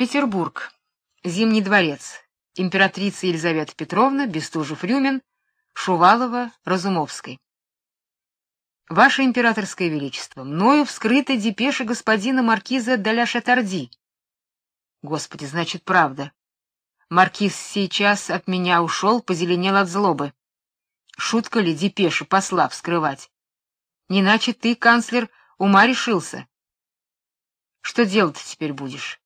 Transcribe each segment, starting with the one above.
Петербург. Зимний дворец. Императрица Елизавета Петровна, Бестужев-Рюмин, Шувалова, Разумовской. Ваше императорское величество, мною вскрыта депеша господина маркиза де Шатарди. Господи, значит, правда. Маркиз сейчас от меня ушел, позеленел от злобы. Шутка ли депеши посла вскрывать? Не иначе ты, канцлер, ума решился. Что делать теперь будешь?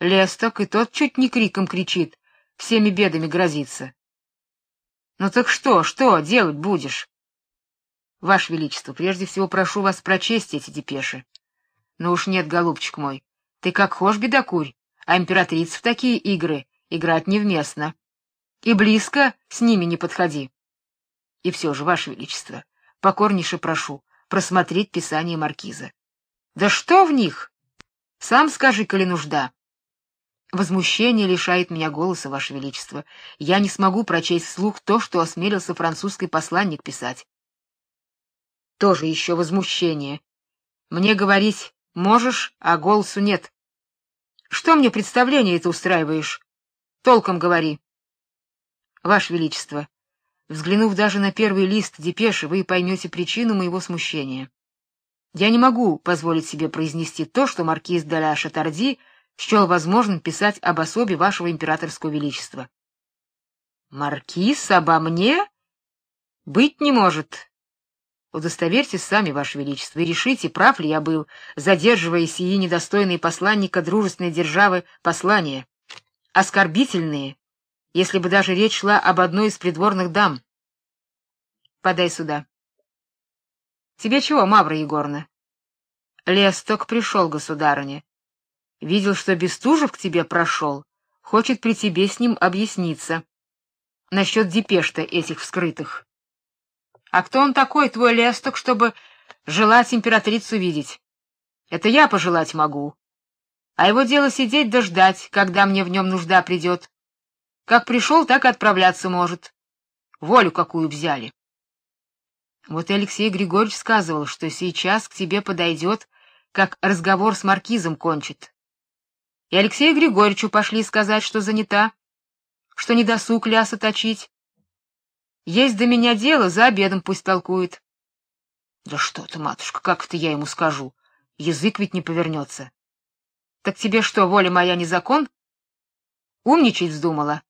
Лесток и тот чуть не криком кричит, всеми бедами грозится. Ну так что, что делать будешь? Ваше величество, прежде всего прошу вас прочесть эти депеши. Ну уж нет, голубчик мой. Ты как хошь бедокурь, а императрица в такие игры играть невместно. И близко с ними не подходи. И все же, ваше величество, покорнейше прошу просмотреть писание маркиза. Да что в них? Сам скажи, коли нужда. Возмущение лишает меня голоса, ваше величество. Я не смогу прочесть вслух то, что осмелился французский посланник писать. Тоже еще возмущение. Мне говорить можешь, а голосу нет. Что мне представление это устраиваешь? Толком говори. Ваше величество, взглянув даже на первый лист депеши, вы поймете причину моего смущения. Я не могу позволить себе произнести то, что маркиз де ла Шатарди счел возможным писать об особе вашего императорского величества. Маркиз обо мне быть не может. Удостоверьтесь сами, ваше величество, и решите, прав ли я был, задерживая сии недостойные посланника дружественной державы послания, оскорбительные, если бы даже речь шла об одной из придворных дам. Подай сюда. Тебе чего, Мавра Егоровна? Лесток пришел, государыня. Видел, что Бестужев к тебе прошел, хочет при тебе с ним объясниться. Насчет депеш-то этих вскрытых. А кто он такой, твой лесток, чтобы желать императрицу видеть? Это я пожелать могу. А его дело сидеть да ждать, когда мне в нем нужда придет. Как пришел, так и отправляться может. Волю какую взяли. Вот Алексей Григорьевич сказывал, что сейчас к тебе подойдет, как разговор с маркизом кончит. И Алексею Григорьевичу пошли сказать, что занята, что не досуг ляса точить. Есть до меня дело, за обедом пусть толкует. Да что ты, матушка, как это я ему скажу? Язык ведь не повернется. Так тебе что, воля моя не закон? Умничать вздумала.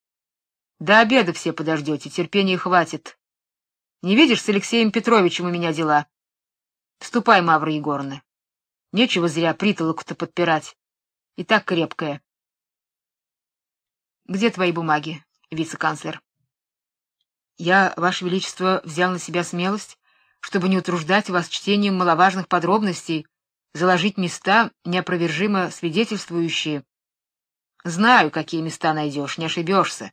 До обеда все подождете, терпения хватит. Не видишь, с Алексеем Петровичем у меня дела. Ступай, Мавра Егоровна. Нечего зря притолоку-то подпирать и так крепкая. Где твои бумаги, вице-канцлер? Я, ваше величество, взял на себя смелость, чтобы не утруждать вас чтением маловажных подробностей, заложить места, неопровержимо свидетельствующие. Знаю, какие места найдешь, не ошибешься.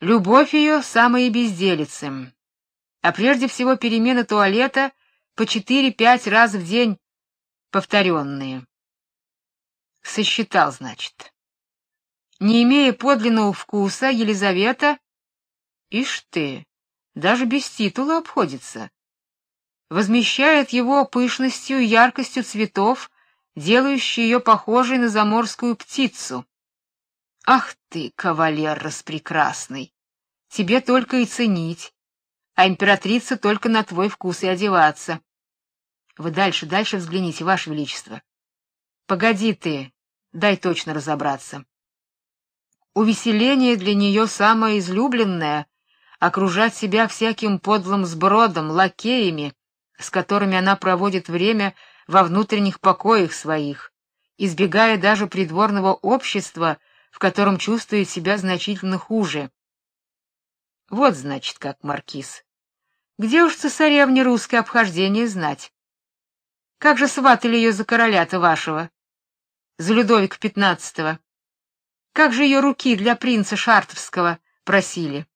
Любовь ее самая безделица. А прежде всего перемены туалета по четыре-пять раз в день повторенные. Сосчитал, значит. Не имея подлинного вкуса, Елизавета, ишь ты, даже без титула обходится. Возмещает его пышностью и яркостью цветов, делающей ее похожей на заморскую птицу. Ах ты, кавалер распрекрасный! Тебе только и ценить, а императрица только на твой вкус и одеваться. Вы дальше, дальше взгляните, ваше величество. Погоди ты, дай точно разобраться. Увеселение для нее самое излюбленное окружать себя всяким подлым сбродом, лакеями, с которыми она проводит время во внутренних покоях своих, избегая даже придворного общества, в котором чувствует себя значительно хуже. Вот значит, как маркиз. Где уж цесаревне русское обхождение знать? Как же сватали ее за короля-то вашего? За Людовика XV. Как же ее руки для принца Шартовского просили.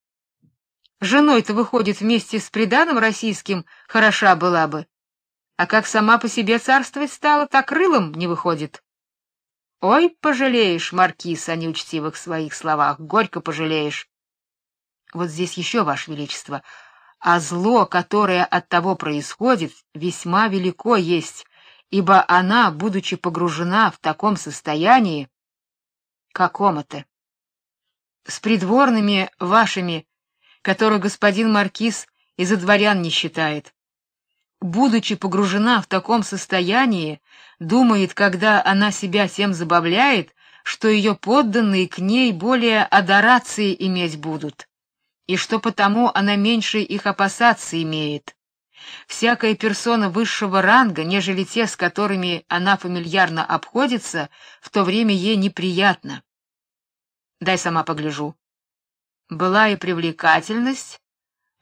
Женой-то выходит вместе с приданым российским хороша была бы. А как сама по себе царствовать стала, так крылом не выходит. Ой, пожалеешь, маркиз, о неучтивых своих словах, горько пожалеешь. Вот здесь еще, ваше величество, а зло, которое от того происходит, весьма велико есть ибо она, будучи погружена в таком состоянии, Каком это? С придворными вашими, которых господин маркиз из-за дворян не считает. Будучи погружена в таком состоянии, думает, когда она себя тем забавляет, что ее подданные к ней более адорации иметь будут, и что потому она меньше их опасаться имеет. Всякая персона высшего ранга, нежели те, с которыми она фамильярно обходится, в то время ей неприятно. Дай сама погляжу. Была и привлекательность,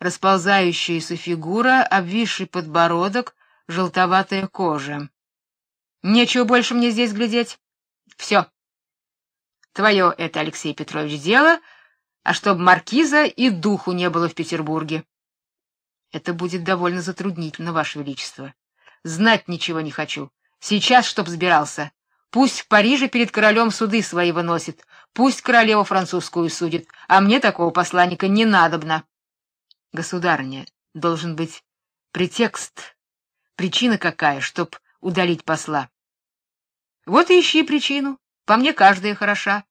расползающаяся фигура, обвисший подбородок, желтоватая кожа. Нечего больше мне здесь глядеть. Все. Твое это, Алексей Петрович, дело, а чтоб маркиза и духу не было в Петербурге. Это будет довольно затруднительно, ваше величество. Знать ничего не хочу. Сейчас чтоб сбирался. Пусть в Париже перед королем суды свои выносит, пусть королеву французскую судит, а мне такого посланника не надобно. Государыня, должен быть претекст, причина какая, чтоб удалить посла. Вот и ищи причину. По мне каждая хороша.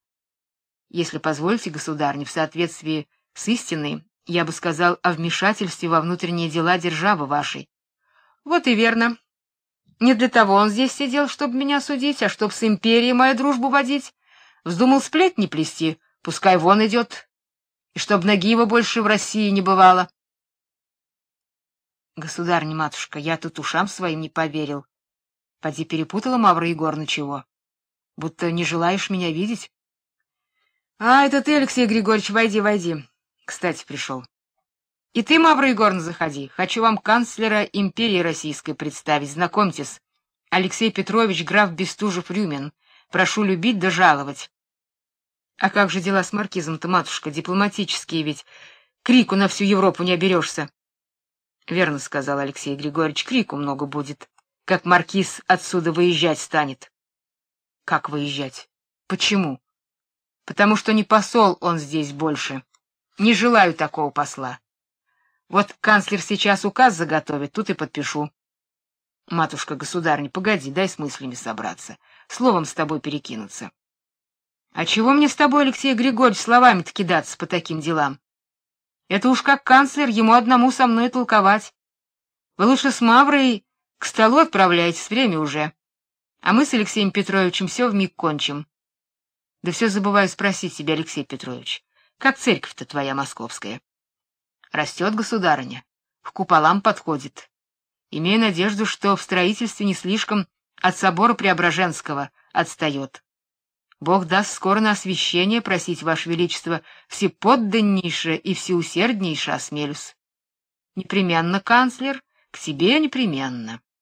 Если позволите, государыня, в соответствии с истиной, я бы сказал о вмешательстве во внутренние дела державы вашей. Вот и верно. Не для того он здесь сидел, чтобы меня судить, а чтобы с империей мою дружбу водить. Вздумал сплетни плести, пускай вон идет. И чтоб ноги его больше в России не бывало. Государня матушка, я тут ушам своим не поверил. Поди перепутала Мавра Егоровна чего? Будто не желаешь меня видеть? А, это ты, Алексей Григорьевич, войди, войди. Кстати, пришел. И ты, Мавра Егоровна, заходи. Хочу вам канцлера империи российской представить. Знакомьтесь, Алексей Петрович граф Бестужев-Рюмин. Прошу любить да жаловать. А как же дела с маркизом-то, матушка, дипломатические ведь? Крику на всю Европу не оберешься. Верно сказал Алексей Григорьевич, крику много будет, как маркиз отсюда выезжать станет. Как выезжать? Почему? Потому что не посол он здесь больше. Не желаю такого посла. Вот канцлер сейчас указ заготовит, тут и подпишу. Матушка государня, погоди, дай с мыслями собраться, словом с тобой перекинуться. А чего мне с тобой, Алексей Григорьевич, словами-то кидаться по таким делам? Это уж как канцлер ему одному со мной толковать. Вы лучше с Маврой к столу отправляйтесь, время уже. А мы с Алексеем Петровичем все вмиг кончим. Да все забываю спросить тебя, Алексей Петрович. Как церковь-то твоя московская? Растет, государыня, к куполам подходит. Имею надежду, что в строительстве не слишком от собора Преображенского отстает. Бог даст скоро на освящение просить ваше величество всеподданнейше и всеусерднейше осмелюсь. Непременно, канцлер, к тебе непременно.